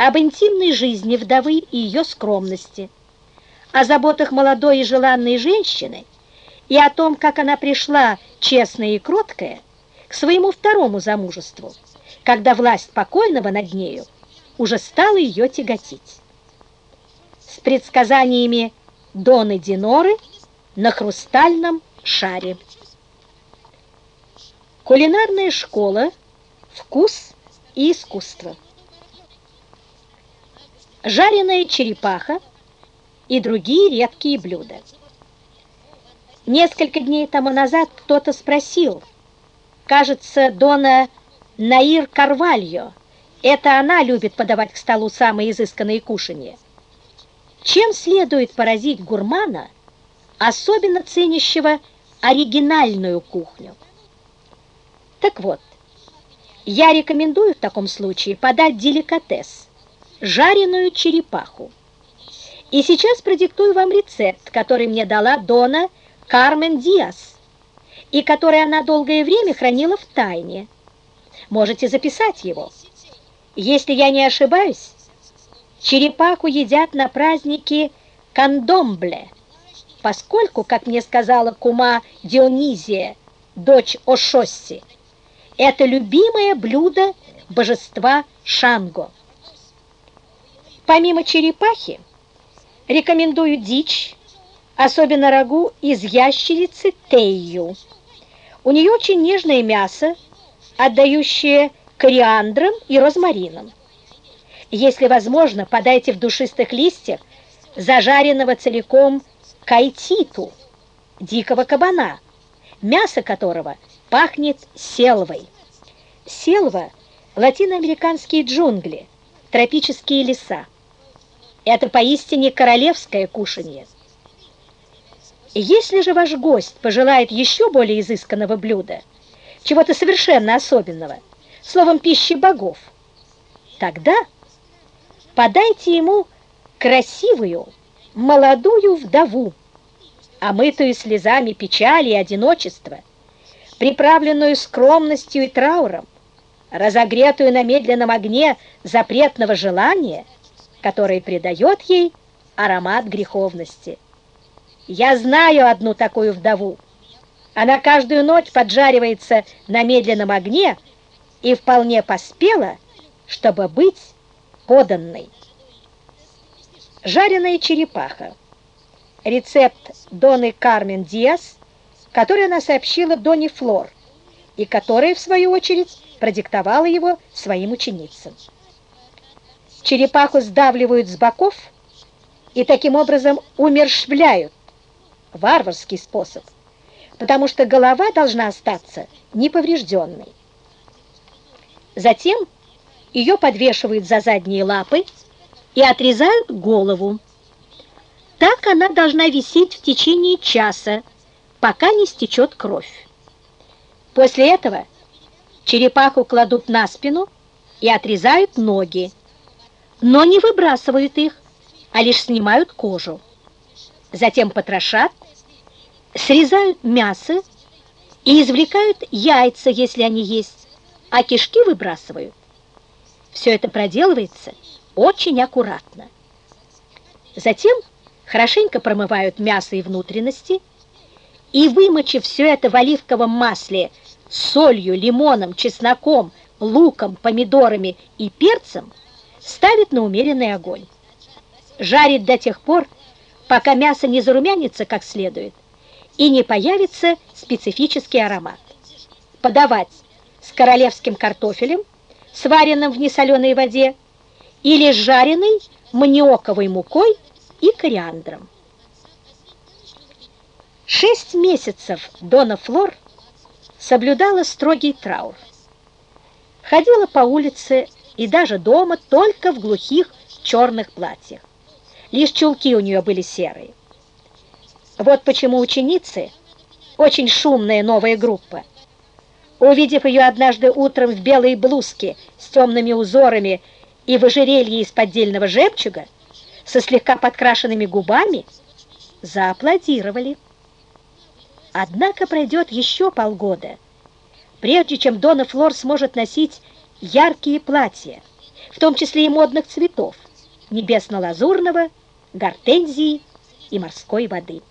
об интимной жизни вдовы и ее скромности, о заботах молодой и желанной женщины и о том, как она пришла, честная и кроткая, к своему второму замужеству, когда власть покойного над нею уже стала ее тяготить. С предсказаниями Доны Диноры на хрустальном шаре. Кулинарная школа «Вкус и искусство». Жареная черепаха и другие редкие блюда. Несколько дней тому назад кто-то спросил, кажется, Дона Наир Карвальо, это она любит подавать к столу самые изысканные кушанья. Чем следует поразить гурмана, особенно ценящего оригинальную кухню? Так вот, я рекомендую в таком случае подать деликатес – жареную черепаху. И сейчас продиктую вам рецепт, который мне дала Дона Кармен Диас, и который она долгое время хранила в тайне. Можете записать его. Если я не ошибаюсь, черепаху едят на празднике Кандомбле, поскольку, как мне сказала кума Дионизия, дочь Ошосси, это любимое блюдо божества Шанго. Помимо черепахи, рекомендую дичь, особенно рагу из ящерицы Тейю. У нее очень нежное мясо, отдающее кориандром и розмарином. Если возможно, подайте в душистых листьях зажаренного целиком кайтиту, дикого кабана, мясо которого пахнет селвой. Селва – латиноамериканские джунгли, тропические леса. Это поистине королевское кушанье. Если же ваш гость пожелает еще более изысканного блюда, чего-то совершенно особенного, словом, пищи богов, тогда подайте ему красивую молодую вдову, омытую слезами печали и одиночества, приправленную скромностью и трауром, разогретую на медленном огне запретного желания, которое придает ей аромат греховности. Я знаю одну такую вдову. Она каждую ночь поджаривается на медленном огне и вполне поспела, чтобы быть поданной. Жареная черепаха. Рецепт Доны Кармен Диас, который она сообщила Доне Флор, и которая, в свою очередь, продиктовала его своим ученицам. Черепаху сдавливают с боков и таким образом умершвляют. Варварский способ, потому что голова должна остаться неповрежденной. Затем ее подвешивают за задние лапы и отрезают голову. Так она должна висеть в течение часа, пока не стечет кровь. После этого черепаху кладут на спину и отрезают ноги, но не выбрасывают их, а лишь снимают кожу. Затем потрошат, срезают мясо и извлекают яйца, если они есть, а кишки выбрасывают. Все это проделывается очень аккуратно. Затем хорошенько промывают мясо и внутренности и, вымочив все это в оливковом масле солью, лимоном, чесноком, луком, помидорами и перцем, ставят на умеренный огонь. Жарит до тех пор, пока мясо не зарумянится как следует и не появится специфический аромат. Подавать с королевским картофелем, сваренным в несоленой воде, или жареной маниоковой мукой и кориандром. Шесть месяцев Дона Флор соблюдала строгий траур. Ходила по улице и даже дома только в глухих черных платьях. Лишь чулки у нее были серые. Вот почему ученицы, очень шумная новая группа, увидев ее однажды утром в белой блузке с темными узорами и в ожерелье из поддельного жемчуга, со слегка подкрашенными губами, зааплодировали. Однако пройдет еще полгода, прежде чем Дона Флор сможет носить яркие платья, в том числе и модных цветов, небесно-лазурного, гортензии и морской воды.